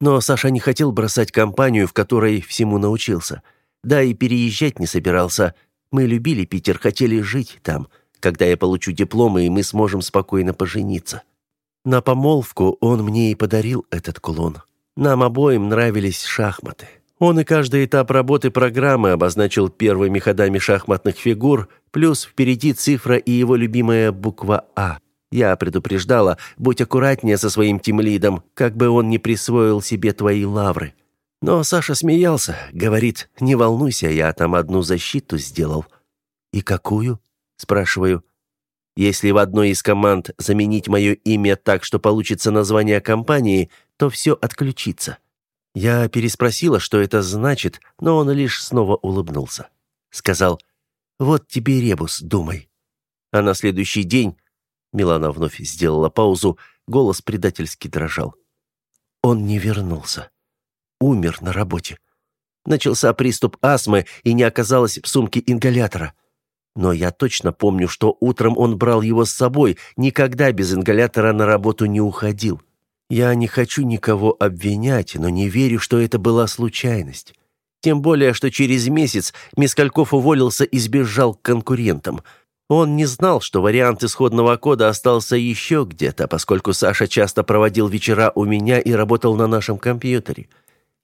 A: Но Саша не хотел бросать компанию, в которой всему научился. Да и переезжать не собирался. Мы любили Питер, хотели жить там. Когда я получу диплом, и мы сможем спокойно пожениться. На помолвку он мне и подарил этот кулон. Нам обоим нравились шахматы. Он и каждый этап работы программы обозначил первыми ходами шахматных фигур, плюс впереди цифра и его любимая буква «А». Я предупреждала, будь аккуратнее со своим тимлидом, как бы он не присвоил себе твои лавры. Но Саша смеялся, говорит, не волнуйся, я там одну защиту сделал. «И какую?» – спрашиваю. «Если в одной из команд заменить мое имя так, что получится название компании, то все отключится». Я переспросила, что это значит, но он лишь снова улыбнулся. Сказал, «Вот тебе ребус, думай». А на следующий день... Милана вновь сделала паузу, голос предательски дрожал. Он не вернулся. Умер на работе. Начался приступ астмы, и не оказалось в сумке ингалятора. Но я точно помню, что утром он брал его с собой, никогда без ингалятора на работу не уходил. Я не хочу никого обвинять, но не верю, что это была случайность. Тем более, что через месяц Мискальков уволился и сбежал к конкурентам. Он не знал, что вариант исходного кода остался еще где-то, поскольку Саша часто проводил вечера у меня и работал на нашем компьютере.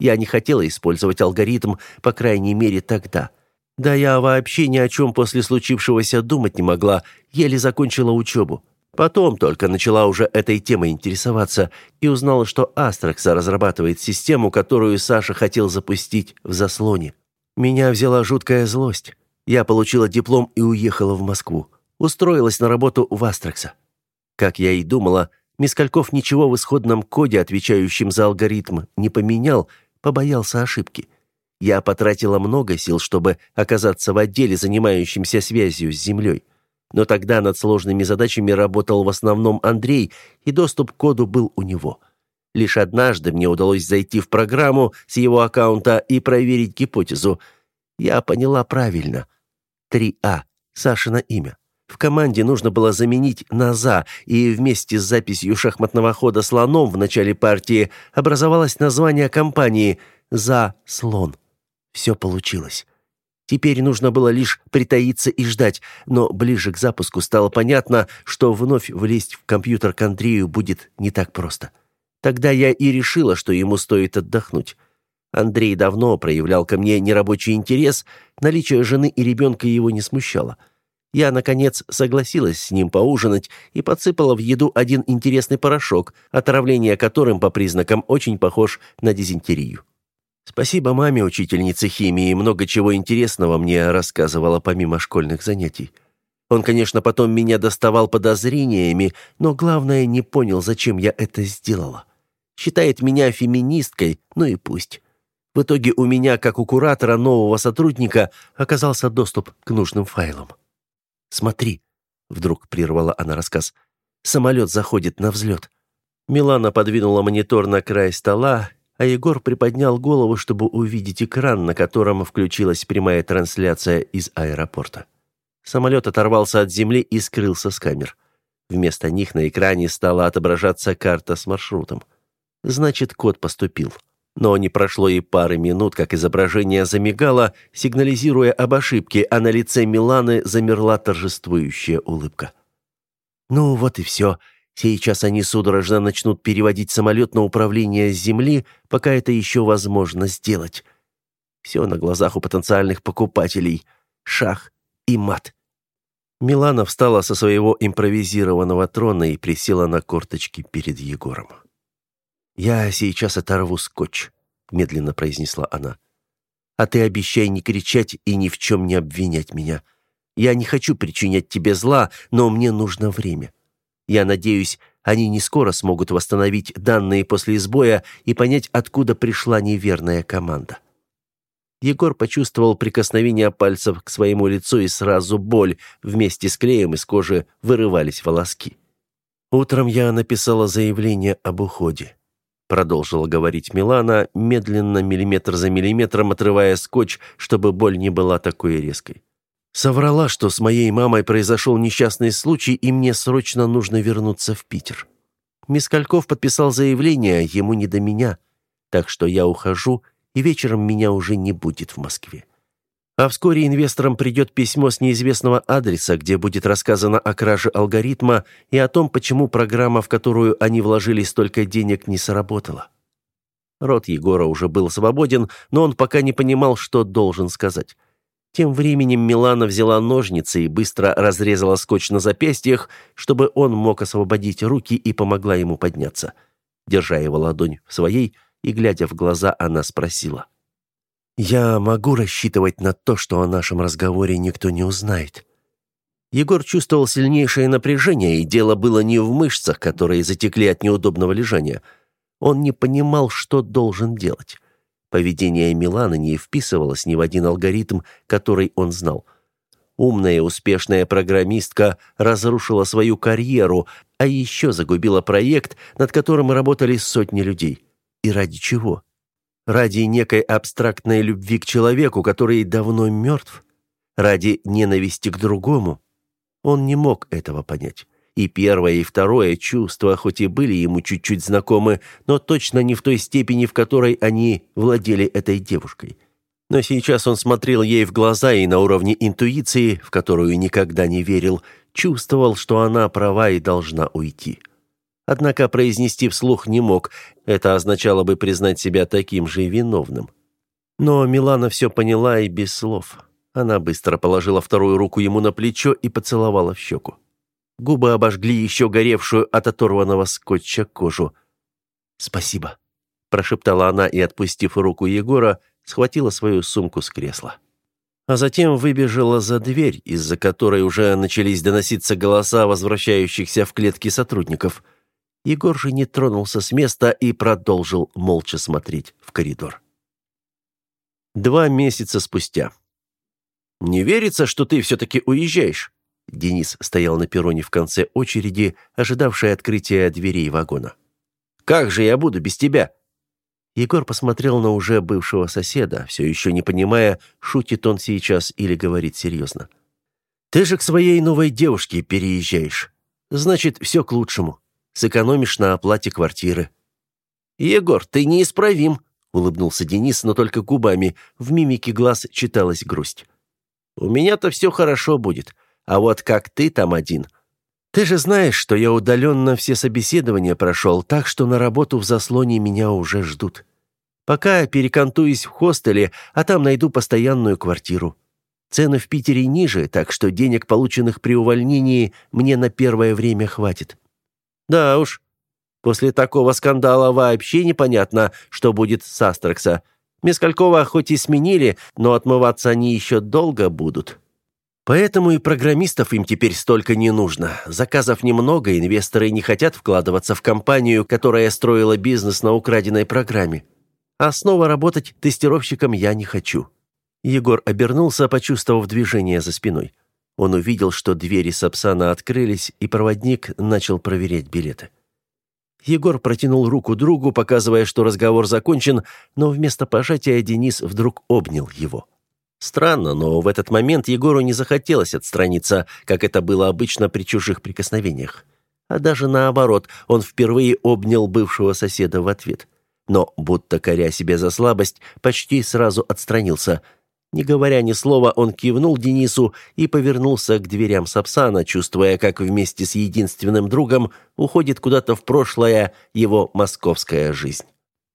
A: Я не хотела использовать алгоритм, по крайней мере, тогда. Да я вообще ни о чем после случившегося думать не могла, еле закончила учебу. Потом только начала уже этой темой интересоваться и узнала, что Астракса разрабатывает систему, которую Саша хотел запустить в заслоне. Меня взяла жуткая злость. Я получила диплом и уехала в Москву. устроилась на работу в Астрекса. Как я и думала, Мискальков ничего в исходном коде, отвечающем за алгоритм, не поменял, побоялся ошибки. Я потратила много сил, чтобы оказаться в отделе, занимающемся связью с Землей. Но тогда над сложными задачами работал в основном Андрей, и доступ к коду был у него. Лишь однажды мне удалось зайти в программу с его аккаунта и проверить гипотезу. Я поняла правильно. 3А. Сашина имя. В команде нужно было заменить на «за», и вместе с записью шахматного хода слоном в начале партии образовалось название компании «За слон». Все получилось. Теперь нужно было лишь притаиться и ждать, но ближе к запуску стало понятно, что вновь влезть в компьютер к Андрею будет не так просто. Тогда я и решила, что ему стоит отдохнуть. Андрей давно проявлял ко мне нерабочий интерес, наличие жены и ребенка его не смущало. — я, наконец, согласилась с ним поужинать и подсыпала в еду один интересный порошок, отравление которым по признакам очень похож на дизентерию. Спасибо маме, учительнице химии, много чего интересного мне рассказывала помимо школьных занятий. Он, конечно, потом меня доставал подозрениями, но главное, не понял, зачем я это сделала. Считает меня феминисткой, ну и пусть. В итоге у меня, как у куратора нового сотрудника, оказался доступ к нужным файлам. «Смотри», — вдруг прервала она рассказ, — «самолет заходит на взлет». Милана подвинула монитор на край стола, а Егор приподнял голову, чтобы увидеть экран, на котором включилась прямая трансляция из аэропорта. Самолет оторвался от земли и скрылся с камер. Вместо них на экране стала отображаться карта с маршрутом. Значит, код поступил. Но не прошло и пары минут, как изображение замигало, сигнализируя об ошибке, а на лице Миланы замерла торжествующая улыбка. «Ну вот и все. Сейчас они судорожно начнут переводить самолет на управление с земли, пока это еще возможно сделать. Все на глазах у потенциальных покупателей. Шах и мат». Милана встала со своего импровизированного трона и присела на корточки перед Егором. «Я сейчас оторву скотч», — медленно произнесла она. «А ты обещай не кричать и ни в чем не обвинять меня. Я не хочу причинять тебе зла, но мне нужно время. Я надеюсь, они не скоро смогут восстановить данные после сбоя и понять, откуда пришла неверная команда». Егор почувствовал прикосновение пальцев к своему лицу и сразу боль. Вместе с клеем из кожи вырывались волоски. Утром я написала заявление об уходе продолжила говорить Милана, медленно, миллиметр за миллиметром отрывая скотч, чтобы боль не была такой резкой. Соврала, что с моей мамой произошел несчастный случай, и мне срочно нужно вернуться в Питер. Мискальков подписал заявление, ему не до меня, так что я ухожу, и вечером меня уже не будет в Москве. А вскоре инвесторам придет письмо с неизвестного адреса, где будет рассказано о краже алгоритма и о том, почему программа, в которую они вложили столько денег, не сработала. Рот Егора уже был свободен, но он пока не понимал, что должен сказать. Тем временем Милана взяла ножницы и быстро разрезала скотч на запястьях, чтобы он мог освободить руки и помогла ему подняться. Держа его ладонь в своей и глядя в глаза, она спросила. Я могу рассчитывать на то, что о нашем разговоре никто не узнает. Егор чувствовал сильнейшее напряжение, и дело было не в мышцах, которые затекли от неудобного лежания. Он не понимал, что должен делать. Поведение Миланы не вписывалось ни в один алгоритм, который он знал. Умная, успешная программистка разрушила свою карьеру, а еще загубила проект, над которым работали сотни людей. И ради чего? Ради некой абстрактной любви к человеку, который давно мертв? Ради ненависти к другому? Он не мог этого понять. И первое, и второе чувства, хоть и были ему чуть-чуть знакомы, но точно не в той степени, в которой они владели этой девушкой. Но сейчас он смотрел ей в глаза и на уровне интуиции, в которую никогда не верил, чувствовал, что она права и должна уйти. Однако произнести вслух не мог, это означало бы признать себя таким же виновным. Но Милана все поняла и без слов. Она быстро положила вторую руку ему на плечо и поцеловала в щеку. Губы обожгли еще горевшую от оторванного скотча кожу. «Спасибо», – прошептала она и, отпустив руку Егора, схватила свою сумку с кресла. а затем выбежала за дверь, из-за которой уже начались доноситься голоса возвращающихся в клетки сотрудников. Егор же не тронулся с места и продолжил молча смотреть в коридор. Два месяца спустя. «Не верится, что ты все-таки уезжаешь?» Денис стоял на перроне в конце очереди, ожидавшей открытия дверей вагона. «Как же я буду без тебя?» Егор посмотрел на уже бывшего соседа, все еще не понимая, шутит он сейчас или говорит серьезно. «Ты же к своей новой девушке переезжаешь. Значит, все к лучшему. Сэкономишь на оплате квартиры». «Егор, ты неисправим», — улыбнулся Денис, но только губами. В мимике глаз читалась грусть. «У меня-то все хорошо будет, а вот как ты там один...» «Ты же знаешь, что я удаленно все собеседования прошел, так что на работу в заслоне меня уже ждут. Пока перекантуюсь в хостеле, а там найду постоянную квартиру. Цены в Питере ниже, так что денег, полученных при увольнении, мне на первое время хватит». «Да уж, после такого скандала вообще непонятно, что будет с Астрекса. Мескалькова хоть и сменили, но отмываться они еще долго будут». Поэтому и программистов им теперь столько не нужно. Заказов немного, инвесторы не хотят вкладываться в компанию, которая строила бизнес на украденной программе. А снова работать тестировщиком я не хочу. Егор обернулся, почувствовав движение за спиной. Он увидел, что двери Сапсана открылись, и проводник начал проверять билеты. Егор протянул руку другу, показывая, что разговор закончен, но вместо пожатия Денис вдруг обнял его. Странно, но в этот момент Егору не захотелось отстраниться, как это было обычно при чужих прикосновениях. А даже наоборот, он впервые обнял бывшего соседа в ответ. Но, будто коря себе за слабость, почти сразу отстранился. Не говоря ни слова, он кивнул Денису и повернулся к дверям Сапсана, чувствуя, как вместе с единственным другом уходит куда-то в прошлое его московская жизнь.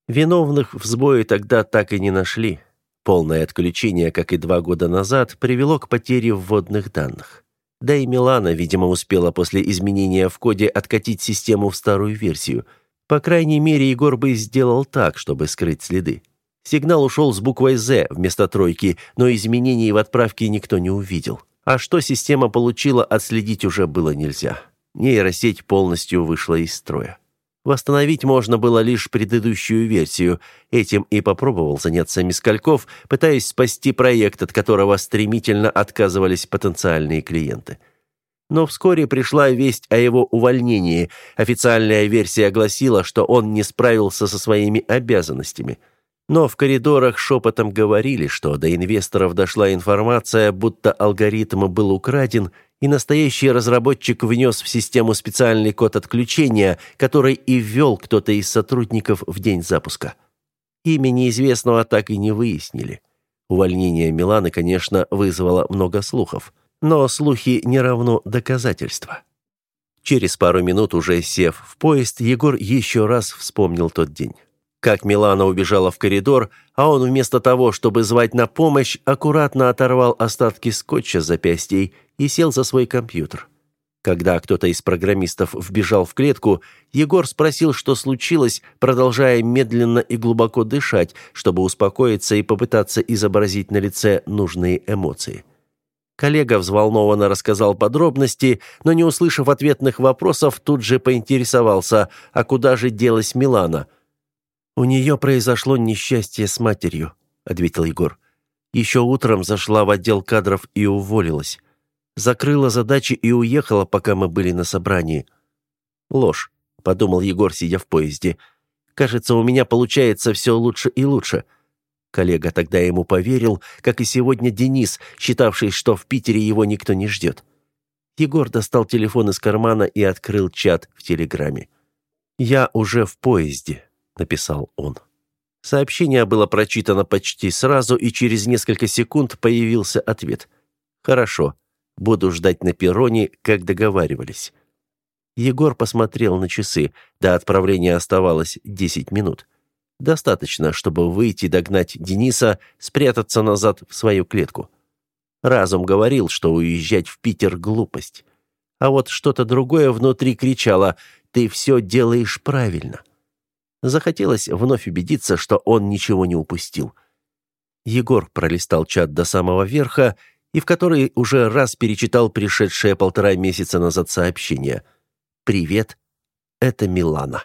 A: Виновных в сбое тогда так и не нашли. Полное отключение, как и два года назад, привело к потере вводных данных. Да и Милана, видимо, успела после изменения в коде откатить систему в старую версию. По крайней мере, Егор бы сделал так, чтобы скрыть следы. Сигнал ушел с буквой «З» вместо тройки, но изменений в отправке никто не увидел. А что система получила, отследить уже было нельзя. Нейросеть полностью вышла из строя. Восстановить можно было лишь предыдущую версию. Этим и попробовал заняться Мискальков, пытаясь спасти проект, от которого стремительно отказывались потенциальные клиенты. Но вскоре пришла весть о его увольнении. Официальная версия гласила, что он не справился со своими обязанностями. Но в коридорах шепотом говорили, что до инвесторов дошла информация, будто алгоритм был украден – и настоящий разработчик внес в систему специальный код отключения, который и ввел кто-то из сотрудников в день запуска. Имя неизвестного так и не выяснили. Увольнение Миланы, конечно, вызвало много слухов, но слухи не равно доказательства. Через пару минут, уже сев в поезд, Егор еще раз вспомнил тот день. Как Милана убежала в коридор, а он вместо того, чтобы звать на помощь, аккуратно оторвал остатки скотча с запястьей и сел за свой компьютер. Когда кто-то из программистов вбежал в клетку, Егор спросил, что случилось, продолжая медленно и глубоко дышать, чтобы успокоиться и попытаться изобразить на лице нужные эмоции. Коллега взволнованно рассказал подробности, но не услышав ответных вопросов, тут же поинтересовался, а куда же делась Милана. «У нее произошло несчастье с матерью», — ответил Егор. «Еще утром зашла в отдел кадров и уволилась закрыла задачи и уехала, пока мы были на собрании. Ложь, подумал Егор, сидя в поезде. Кажется, у меня получается все лучше и лучше. Коллега тогда ему поверил, как и сегодня Денис, считавший, что в Питере его никто не ждет. Егор достал телефон из кармана и открыл чат в Телеграме. «Я уже в поезде», — написал он. Сообщение было прочитано почти сразу, и через несколько секунд появился ответ. «Хорошо. Буду ждать на перроне, как договаривались». Егор посмотрел на часы. До отправления оставалось 10 минут. Достаточно, чтобы выйти, догнать Дениса, спрятаться назад в свою клетку. Разум говорил, что уезжать в Питер — глупость. А вот что-то другое внутри кричало «Ты все делаешь правильно». Захотелось вновь убедиться, что он ничего не упустил. Егор пролистал чат до самого верха и в который уже раз перечитал пришедшее полтора месяца назад сообщение. «Привет, это Милана».